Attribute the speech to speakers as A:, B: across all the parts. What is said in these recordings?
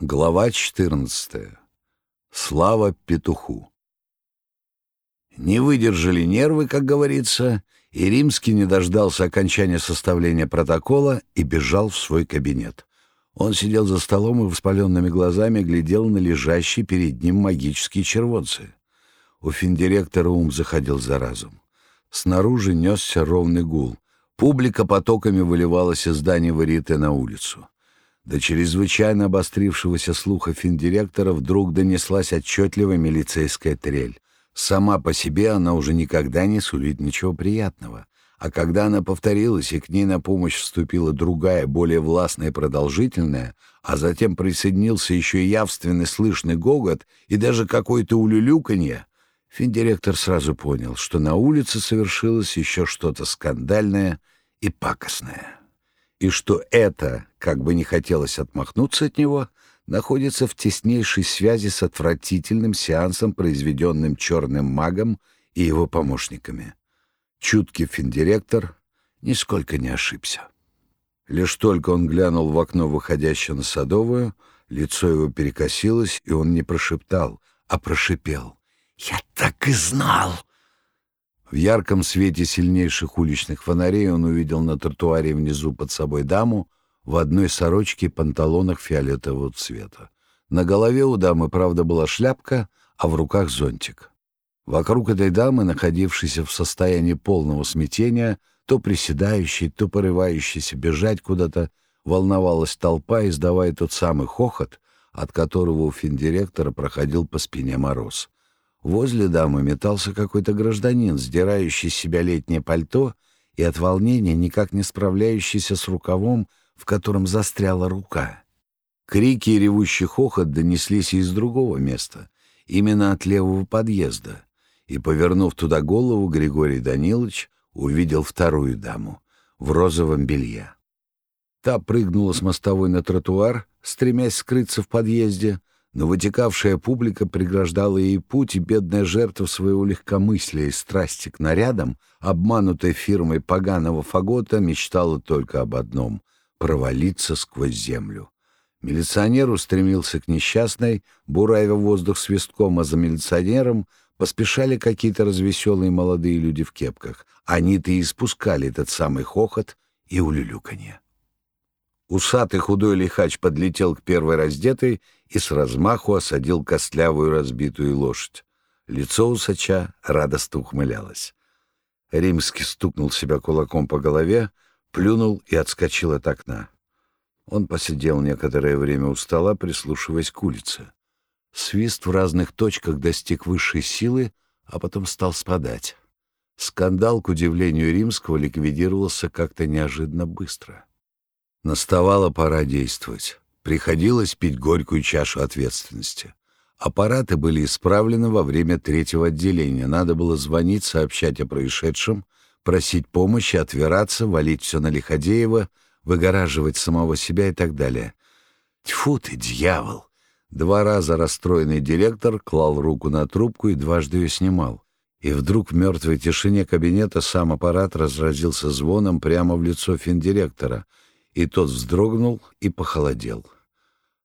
A: Глава 14. Слава петуху. Не выдержали нервы, как говорится, и Римский не дождался окончания составления протокола и бежал в свой кабинет. Он сидел за столом и воспаленными глазами глядел на лежащие перед ним магические червонцы. У финдиректора ум заходил за разум. Снаружи несся ровный гул. Публика потоками выливалась из здания Вариты на улицу. До чрезвычайно обострившегося слуха финдиректора вдруг донеслась отчетливая милицейская трель. Сама по себе она уже никогда не сулит ничего приятного. А когда она повторилась, и к ней на помощь вступила другая, более властная и продолжительная, а затем присоединился еще и явственный слышный гогот и даже какое-то улюлюканье, финдиректор сразу понял, что на улице совершилось еще что-то скандальное и пакостное и что это, как бы не хотелось отмахнуться от него, находится в теснейшей связи с отвратительным сеансом, произведенным черным магом и его помощниками. Чуткий финдиректор нисколько не ошибся. Лишь только он глянул в окно, выходящее на Садовую, лицо его перекосилось, и он не прошептал, а прошипел. «Я так и знал!» В ярком свете сильнейших уличных фонарей он увидел на тротуаре внизу под собой даму в одной сорочке и панталонах фиолетового цвета. На голове у дамы, правда, была шляпка, а в руках зонтик. Вокруг этой дамы, находившейся в состоянии полного смятения, то приседающей, то порывающейся бежать куда-то, волновалась толпа, издавая тот самый хохот, от которого у финдиректора проходил по спине мороз. Возле дамы метался какой-то гражданин, сдирающий с себя летнее пальто и от волнения никак не справляющийся с рукавом, в котором застряла рука. Крики и ревущий хохот донеслись из другого места, именно от левого подъезда, и, повернув туда голову, Григорий Данилович увидел вторую даму в розовом белье. Та прыгнула с мостовой на тротуар, стремясь скрыться в подъезде, но вытекавшая публика преграждала ей путь, и бедная жертва своего легкомыслия и страсти к нарядам, обманутая фирмой поганого фагота, мечтала только об одном — провалиться сквозь землю. Милиционер устремился к несчастной, буравя воздух свистком, а за милиционером поспешали какие-то развеселые молодые люди в кепках. Они-то и испускали этот самый хохот и улюлюканье. Усатый худой лихач подлетел к первой раздетой и с размаху осадил костлявую разбитую лошадь. Лицо усача радостно ухмылялось. Римский стукнул себя кулаком по голове, плюнул и отскочил от окна. Он посидел некоторое время у стола, прислушиваясь к улице. Свист в разных точках достиг высшей силы, а потом стал спадать. Скандал, к удивлению римского, ликвидировался как-то неожиданно быстро. Наставала пора действовать. Приходилось пить горькую чашу ответственности. Аппараты были исправлены во время третьего отделения. Надо было звонить, сообщать о происшедшем, просить помощи, отвираться, валить все на Лиходеева, выгораживать самого себя и так далее. Тьфу ты, дьявол! Два раза расстроенный директор клал руку на трубку и дважды ее снимал. И вдруг в мертвой тишине кабинета сам аппарат разразился звоном прямо в лицо финдиректора, и тот вздрогнул и похолодел.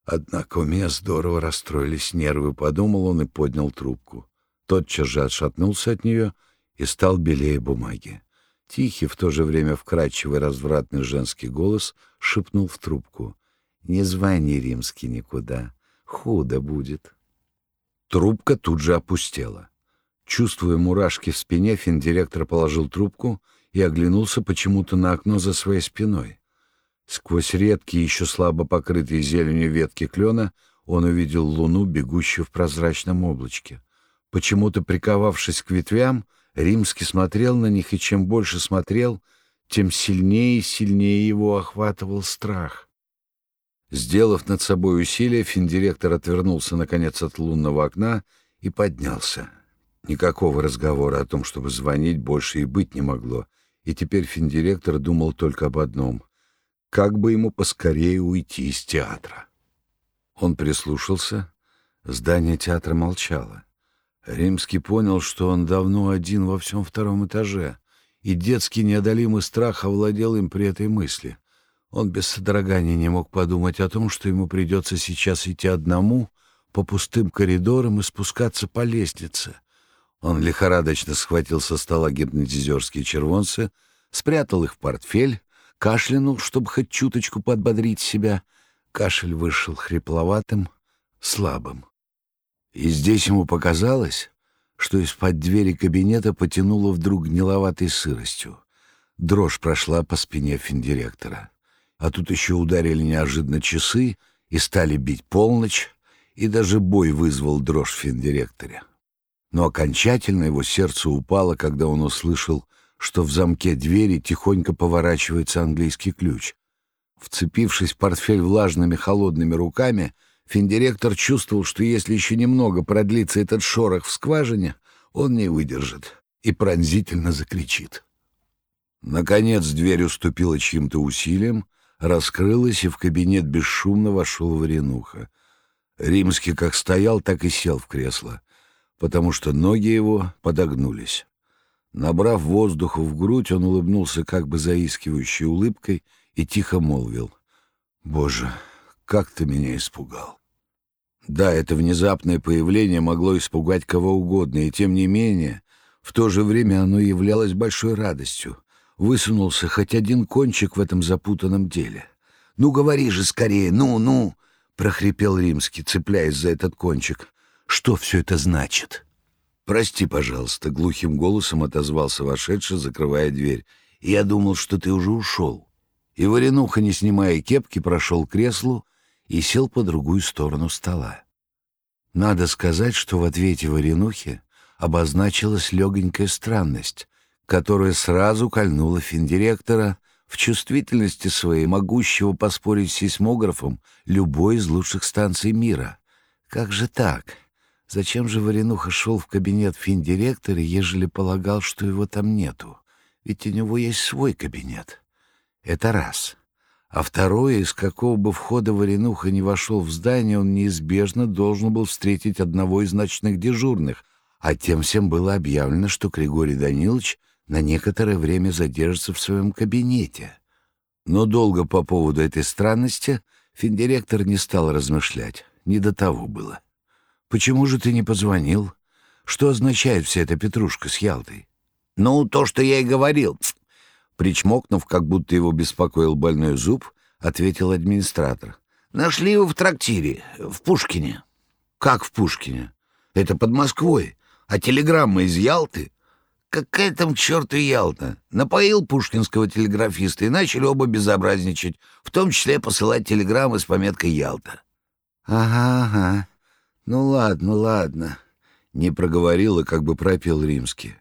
A: Однако у меня здорово расстроились нервы, подумал он и поднял трубку. Тотчас же отшатнулся от нее и стал белее бумаги. Тихий, в то же время вкрадчивый развратный женский голос шепнул в трубку. «Не звони, римский, никуда. Худо будет». Трубка тут же опустела. Чувствуя мурашки в спине, финдиректор положил трубку и оглянулся почему-то на окно за своей спиной. Сквозь редкие, еще слабо покрытые зеленью ветки клена, он увидел луну, бегущую в прозрачном облачке. Почему-то, приковавшись к ветвям, Римский смотрел на них, и чем больше смотрел, тем сильнее и сильнее его охватывал страх. Сделав над собой усилие, финдиректор отвернулся, наконец, от лунного окна и поднялся. Никакого разговора о том, чтобы звонить, больше и быть не могло, и теперь финдиректор думал только об одном как бы ему поскорее уйти из театра. Он прислушался. Здание театра молчало. Римский понял, что он давно один во всем втором этаже, и детский неодолимый страх овладел им при этой мысли. Он без содрогания не мог подумать о том, что ему придется сейчас идти одному по пустым коридорам и спускаться по лестнице. Он лихорадочно схватил со стола гипнотизерские червонцы, спрятал их в портфель, кашлянул, чтобы хоть чуточку подбодрить себя. Кашель вышел хрипловатым, слабым. И здесь ему показалось, что из-под двери кабинета потянуло вдруг гниловатой сыростью. Дрожь прошла по спине финдиректора. А тут еще ударили неожиданно часы и стали бить полночь, и даже бой вызвал дрожь в финдиректоре. Но окончательно его сердце упало, когда он услышал, что в замке двери тихонько поворачивается английский ключ. Вцепившись в портфель влажными холодными руками, финдиректор чувствовал, что если еще немного продлится этот шорох в скважине, он не выдержит и пронзительно закричит. Наконец дверь уступила чьим-то усилиям, раскрылась, и в кабинет бесшумно вошел Варенуха. Римский как стоял, так и сел в кресло, потому что ноги его подогнулись. Набрав воздуху в грудь, он улыбнулся как бы заискивающей улыбкой и тихо молвил. «Боже, как ты меня испугал!» Да, это внезапное появление могло испугать кого угодно, и тем не менее, в то же время оно являлось большой радостью. Высунулся хоть один кончик в этом запутанном деле. «Ну, говори же скорее, ну, ну!» — прохрипел Римский, цепляясь за этот кончик. «Что все это значит?» «Прости, пожалуйста», — глухим голосом отозвался вошедший, закрывая дверь. «Я думал, что ты уже ушел». И Варенуха, не снимая кепки, прошел к креслу и сел по другую сторону стола. Надо сказать, что в ответе Варенухи обозначилась легонькая странность, которая сразу кольнула финдиректора в чувствительности своей, могущего поспорить с сейсмографом любой из лучших станций мира. Как же так? Зачем же Варенуха шел в кабинет финдиректора, ежели полагал, что его там нету? Ведь у него есть свой кабинет. Это раз. А второе, из какого бы входа Варенуха не вошел в здание, он неизбежно должен был встретить одного из ночных дежурных, а тем всем было объявлено, что Григорий Данилович на некоторое время задержится в своем кабинете. Но долго по поводу этой странности финдиректор не стал размышлять, не до того было. «Почему же ты не позвонил? Что означает вся эта петрушка с Ялтой?» «Ну, то, что я и говорил». Причмокнув, как будто его беспокоил больной зуб, ответил администратор. «Нашли его в трактире, в Пушкине». «Как в Пушкине? Это под Москвой. А телеграмма из Ялты?» Какая там черту Ялта? Напоил пушкинского телеграфиста и начали оба безобразничать, в том числе посылать телеграммы с пометкой «Ялта». «Ага, ага. Ну ладно, ладно», — не проговорил и как бы пропел римский.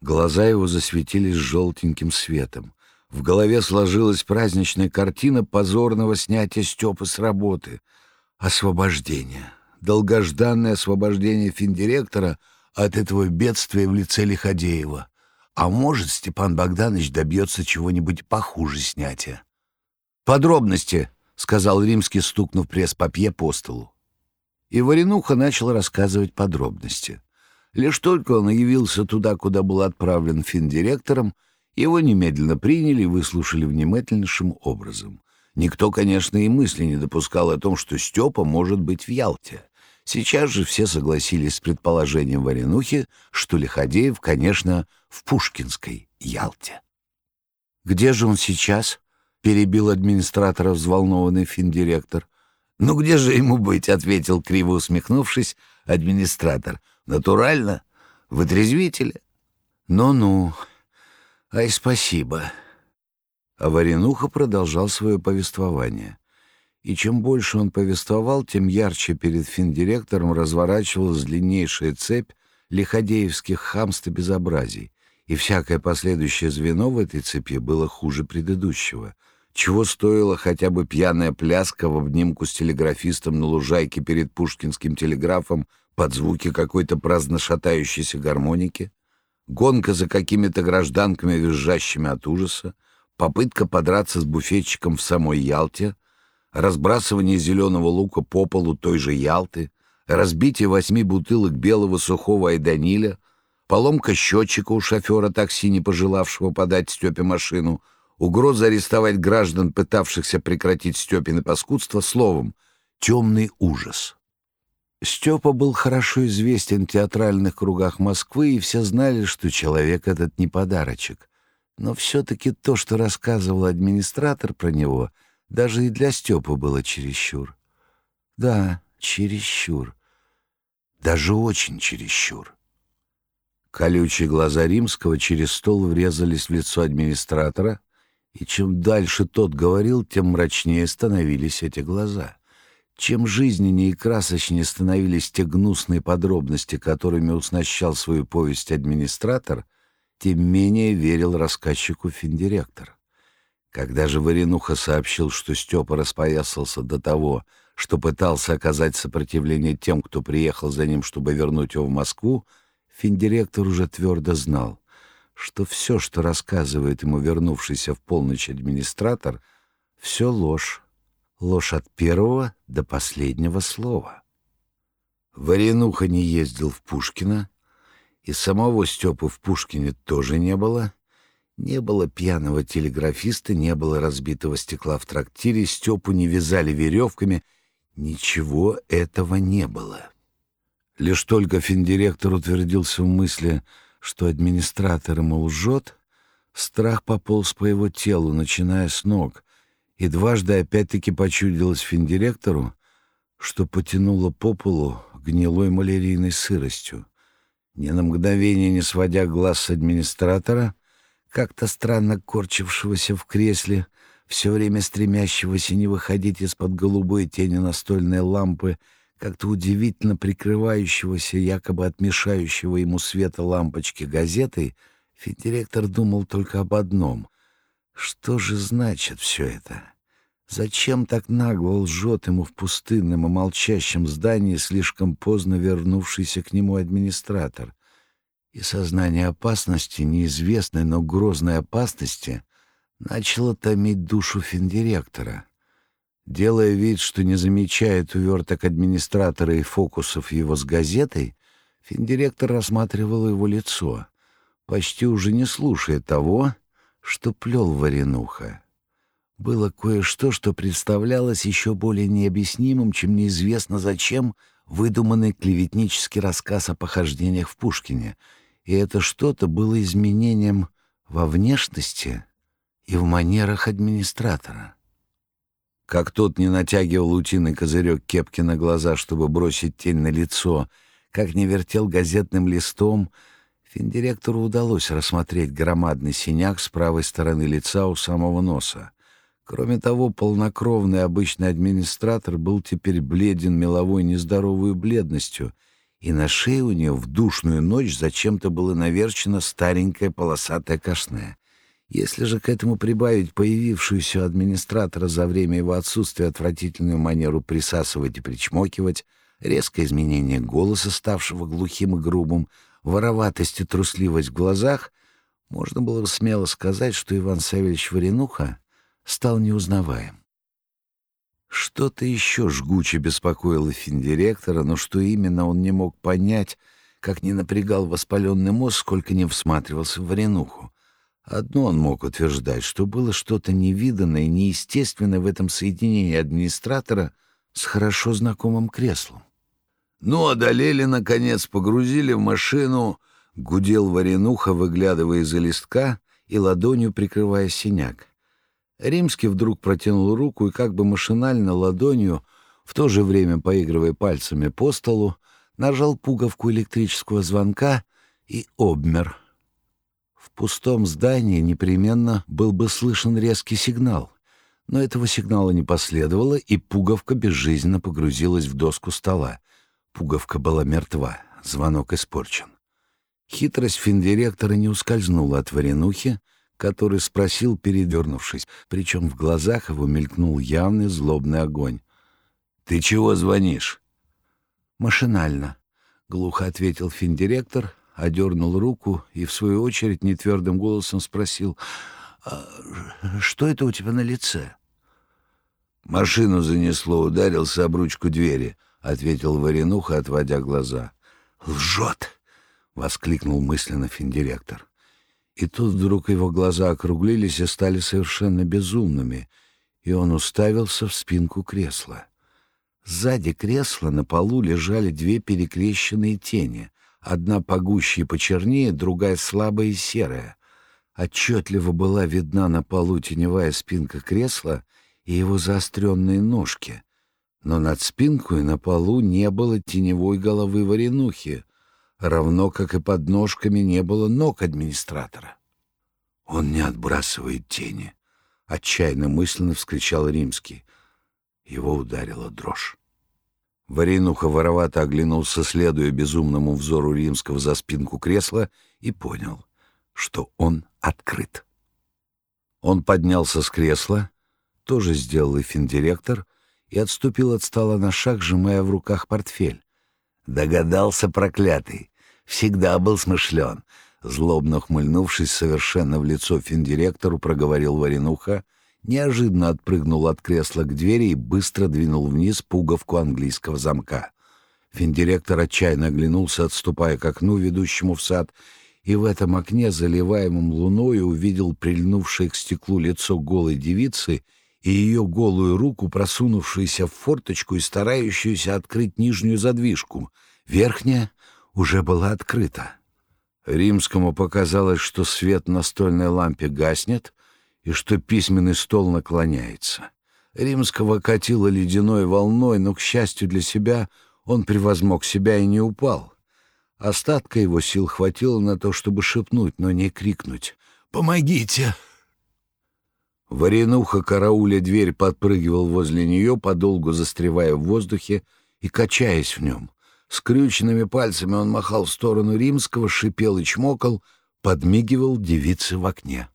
A: Глаза его засветились желтеньким светом. В голове сложилась праздничная картина позорного снятия Степы с работы. Освобождение. Долгожданное освобождение финдиректора — от этого бедствия в лице Лиходеева. А может, Степан Богданович добьется чего-нибудь похуже снятия. «Подробности», — сказал Римский, стукнув пресс-папье по столу. И Варенуха начал рассказывать подробности. Лишь только он явился туда, куда был отправлен финдиректором, его немедленно приняли и выслушали внимательнейшим образом. Никто, конечно, и мысли не допускал о том, что Степа может быть в Ялте. Сейчас же все согласились с предположением Варенухи, что Лиходеев, конечно, в Пушкинской Ялте. «Где же он сейчас?» — перебил администратора взволнованный финдиректор. «Ну где же ему быть?» — ответил, криво усмехнувшись, администратор. «Натурально? В отрезвителе?» «Ну-ну. Ай, спасибо». А Варенуха продолжал свое повествование и чем больше он повествовал, тем ярче перед финдиректором разворачивалась длиннейшая цепь лиходеевских хамств и безобразий, и всякое последующее звено в этой цепи было хуже предыдущего. Чего стоила хотя бы пьяная пляска в обнимку с телеграфистом на лужайке перед Пушкинским телеграфом под звуки какой-то праздно шатающейся гармоники? Гонка за какими-то гражданками, визжащими от ужаса? Попытка подраться с буфетчиком в самой Ялте — разбрасывание зеленого лука по полу той же Ялты, разбитие восьми бутылок белого сухого айданиля, поломка счетчика у шофера такси, не пожелавшего подать Степе машину, угроза арестовать граждан, пытавшихся прекратить Степин и паскудство, словом, темный ужас. Степа был хорошо известен в театральных кругах Москвы, и все знали, что человек этот не подарочек. Но все-таки то, что рассказывал администратор про него, даже и для Степы было чересчур. Да, чересчур. Даже очень чересчур. Колючие глаза Римского через стол врезались в лицо администратора, и чем дальше тот говорил, тем мрачнее становились эти глаза. Чем жизненнее и красочнее становились те гнусные подробности, которыми уснащал свою повесть администратор, тем менее верил рассказчику финдиректор. Когда же Варенуха сообщил, что Степа распоясался до того, что пытался оказать сопротивление тем, кто приехал за ним, чтобы вернуть его в Москву, финдиректор уже твердо знал, что все, что рассказывает ему вернувшийся в полночь администратор, все ложь, ложь от первого до последнего слова. Варенуха не ездил в Пушкино, и самого Степы в Пушкине тоже не было. Не было пьяного телеграфиста, не было разбитого стекла в трактире, Степу не вязали веревками. Ничего этого не было. Лишь только финдиректор утвердился в мысли, что администратор ему лжет, страх пополз по его телу, начиная с ног, и дважды опять-таки почудилось финдиректору, что потянуло по полу гнилой малярийной сыростью. Ни на мгновение не сводя глаз с администратора, как-то странно корчившегося в кресле, все время стремящегося не выходить из-под голубой тени настольной лампы, как-то удивительно прикрывающегося, якобы отмешающего ему света лампочки газетой, финдиректор думал только об одном что же значит все это? Зачем так нагло лжет ему в пустынном и молчащем здании слишком поздно вернувшийся к нему администратор? И сознание опасности, неизвестной, но грозной опасности, начало томить душу финдиректора. Делая вид, что не замечает уверток администратора и фокусов его с газетой, финдиректор рассматривал его лицо, почти уже не слушая того, что плел Варенуха. Было кое-что, что представлялось еще более необъяснимым, чем неизвестно зачем выдуманный клеветнический рассказ о похождениях в Пушкине, и это что-то было изменением во внешности и в манерах администратора. Как тот не натягивал утиный козырек кепки на глаза, чтобы бросить тень на лицо, как не вертел газетным листом — Финдиректору удалось рассмотреть громадный синяк с правой стороны лица у самого носа. Кроме того, полнокровный обычный администратор был теперь бледен меловой нездоровой бледностью, и на шее у нее в душную ночь зачем-то было наверчено старенькое полосатое кашне. Если же к этому прибавить появившуюся администратора за время его отсутствия отвратительную манеру присасывать и причмокивать, резкое изменение голоса, ставшего глухим и грубым, вороватость и трусливость в глазах, можно было бы смело сказать, что Иван Савельевич Варенуха стал неузнаваем. Что-то еще жгуче беспокоило финдиректора, но что именно он не мог понять, как не напрягал воспаленный мозг, сколько не всматривался в Варенуху. Одно он мог утверждать, что было что-то невиданное и неестественное в этом соединении администратора с хорошо знакомым креслом. Ну, одолели, наконец, погрузили в машину, гудел Варенуха, выглядывая из-за листка и ладонью прикрывая синяк. Римский вдруг протянул руку и как бы машинально ладонью, в то же время поигрывая пальцами по столу, нажал пуговку электрического звонка и обмер. В пустом здании непременно был бы слышен резкий сигнал, но этого сигнала не последовало, и пуговка безжизненно погрузилась в доску стола. Пуговка была мертва, звонок испорчен. Хитрость финдиректора не ускользнула от Варенухи, который спросил, передернувшись, причем в глазах его мелькнул явный злобный огонь. «Ты чего звонишь?» «Машинально», — глухо ответил финдиректор, одернул руку и, в свою очередь, нетвердым голосом спросил, «А что это у тебя на лице?» Машину занесло, ударился об ручку двери ответил Варенуха, отводя глаза. «Лжет!» — воскликнул мысленно финдиректор. И тут вдруг его глаза округлились и стали совершенно безумными, и он уставился в спинку кресла. Сзади кресла на полу лежали две перекрещенные тени, одна погуще и почернее, другая слабая и серая. Отчетливо была видна на полу теневая спинка кресла и его заостренные ножки, но над спинкой на полу не было теневой головы варенухи, равно как и под ножками не было ног администратора. «Он не отбрасывает тени», — отчаянно мысленно вскричал Римский. Его ударила дрожь. Варенуха воровато оглянулся, следуя безумному взору римского за спинку кресла, и понял, что он открыт. Он поднялся с кресла, тоже сделал и финдиректор, и отступил от стола на шаг, сжимая в руках портфель. Догадался проклятый. Всегда был смышлен. Злобно хмыльнувшись совершенно в лицо финдиректору, проговорил Варенуха, неожиданно отпрыгнул от кресла к двери и быстро двинул вниз пуговку английского замка. Финдиректор отчаянно оглянулся, отступая к окну, ведущему в сад, и в этом окне, заливаемом луной, увидел прильнувшее к стеклу лицо голой девицы и ее голую руку, просунувшуюся в форточку и старающуюся открыть нижнюю задвижку. Верхняя уже была открыта. Римскому показалось, что свет на стольной лампе гаснет и что письменный стол наклоняется. Римского катило ледяной волной, но, к счастью для себя, он превозмог себя и не упал. Остатка его сил хватило на то, чтобы шепнуть, но не крикнуть «Помогите!» Варенуха, карауля дверь, подпрыгивал возле нее, подолгу застревая в воздухе и качаясь в нем. Скрюченными пальцами он махал в сторону римского, шипел и чмокал, подмигивал девице в окне.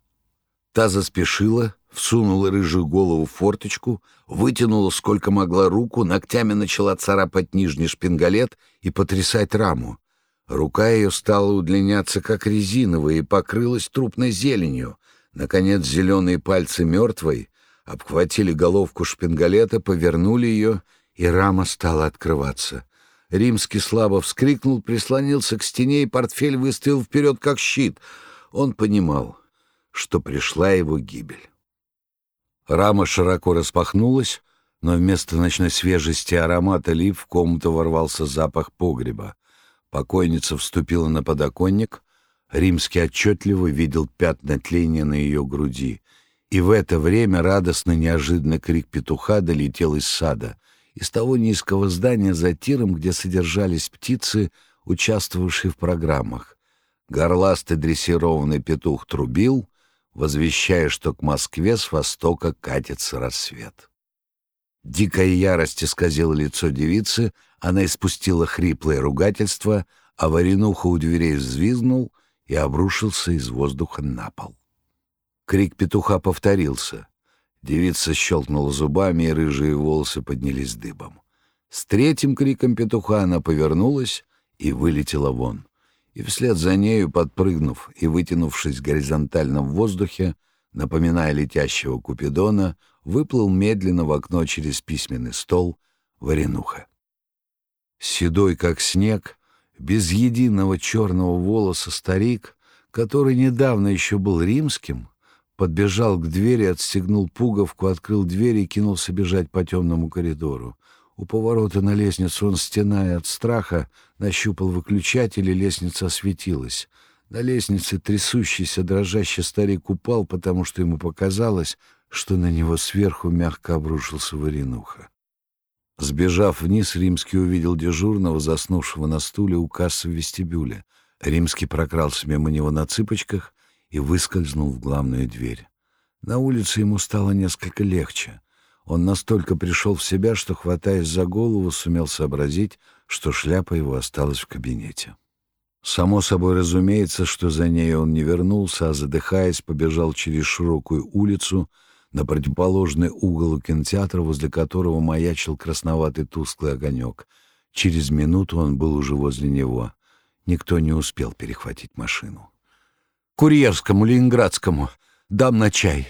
A: Та заспешила, всунула рыжую голову в форточку, вытянула сколько могла руку, ногтями начала царапать нижний шпингалет и потрясать раму. Рука ее стала удлиняться, как резиновая, и покрылась трупной зеленью. Наконец зеленые пальцы мертвой обхватили головку шпингалета, повернули ее, и рама стала открываться. Римский слабо вскрикнул, прислонился к стене, и портфель выставил вперед, как щит. Он понимал, что пришла его гибель. Рама широко распахнулась, но вместо ночной свежести аромата лип в комнату ворвался запах погреба. Покойница вступила на подоконник, Римский отчетливо видел пятна тления на ее груди. И в это время радостно неожиданно крик петуха долетел из сада, из того низкого здания за тиром, где содержались птицы, участвовавшие в программах. Горластый дрессированный петух трубил, возвещая, что к Москве с востока катится рассвет. Дикая ярость исказила лицо девицы, она испустила хриплое ругательство, а Варенуха у дверей взвизгнул, и обрушился из воздуха на пол. Крик петуха повторился. Девица щелкнула зубами, и рыжие волосы поднялись дыбом. С третьим криком петуха она повернулась и вылетела вон. И вслед за нею, подпрыгнув и вытянувшись горизонтально в воздухе, напоминая летящего Купидона, выплыл медленно в окно через письменный стол Варенуха. Седой, как снег, без единого черного волоса старик, который недавно еще был римским, подбежал к двери, отстегнул пуговку, открыл дверь и кинулся бежать по темному коридору. У поворота на лестницу он, стеная от страха, нащупал выключатель, и лестница осветилась. На лестнице трясущийся, дрожащий старик упал, потому что ему показалось, что на него сверху мягко обрушился варенуха. Сбежав вниз, Римский увидел дежурного, заснувшего на стуле у кассы в вестибюле. Римский прокрался мимо него на цыпочках и выскользнул в главную дверь. На улице ему стало несколько легче. Он настолько пришел в себя, что, хватаясь за голову, сумел сообразить, что шляпа его осталась в кабинете. Само собой разумеется, что за ней он не вернулся, а, задыхаясь, побежал через широкую улицу, на противоположный угол кинотеатра, возле которого маячил красноватый тусклый огонек. Через минуту он был уже возле него. Никто не успел перехватить машину. «Курьерскому, ленинградскому, дам на чай!»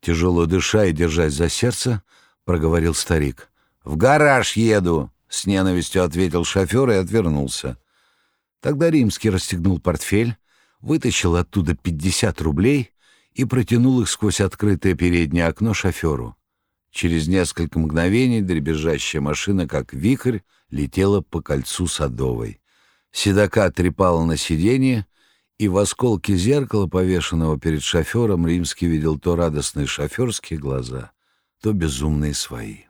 A: Тяжело дыша и держась за сердце, проговорил старик. «В гараж еду!» — с ненавистью ответил шофер и отвернулся. Тогда Римский расстегнул портфель, вытащил оттуда 50 рублей и протянул их сквозь открытое переднее окно шоферу. Через несколько мгновений дребезжащая машина, как вихрь, летела по кольцу Садовой. Седока трепала на сиденье, и в осколке зеркала, повешенного перед шофером, Римский видел то радостные шоферские глаза, то безумные свои.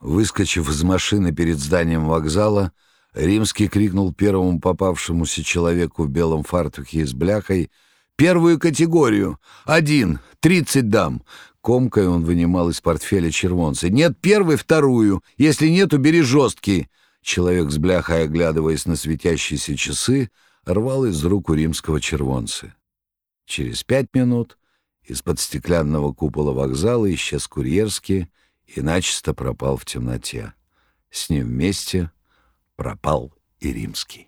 A: Выскочив из машины перед зданием вокзала, Римский крикнул первому попавшемуся человеку в белом фартуке и с бляхой «Первую категорию! Один! Тридцать дам!» Комкой он вынимал из портфеля червонцы. «Нет, первый, вторую! Если нет, убери жесткий!» Человек с бляхой, оглядываясь на светящиеся часы, рвал из рук у римского червонцы. Через пять минут из-под стеклянного купола вокзала исчез курьерский и начисто пропал в темноте. С ним вместе пропал и римский.